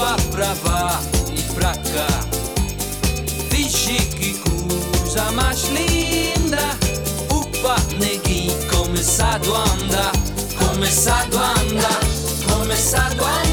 Europa prava i fracca Dici chi cusa mas linda Upa negi come sa duanda Come sa duanda Come sa duanda.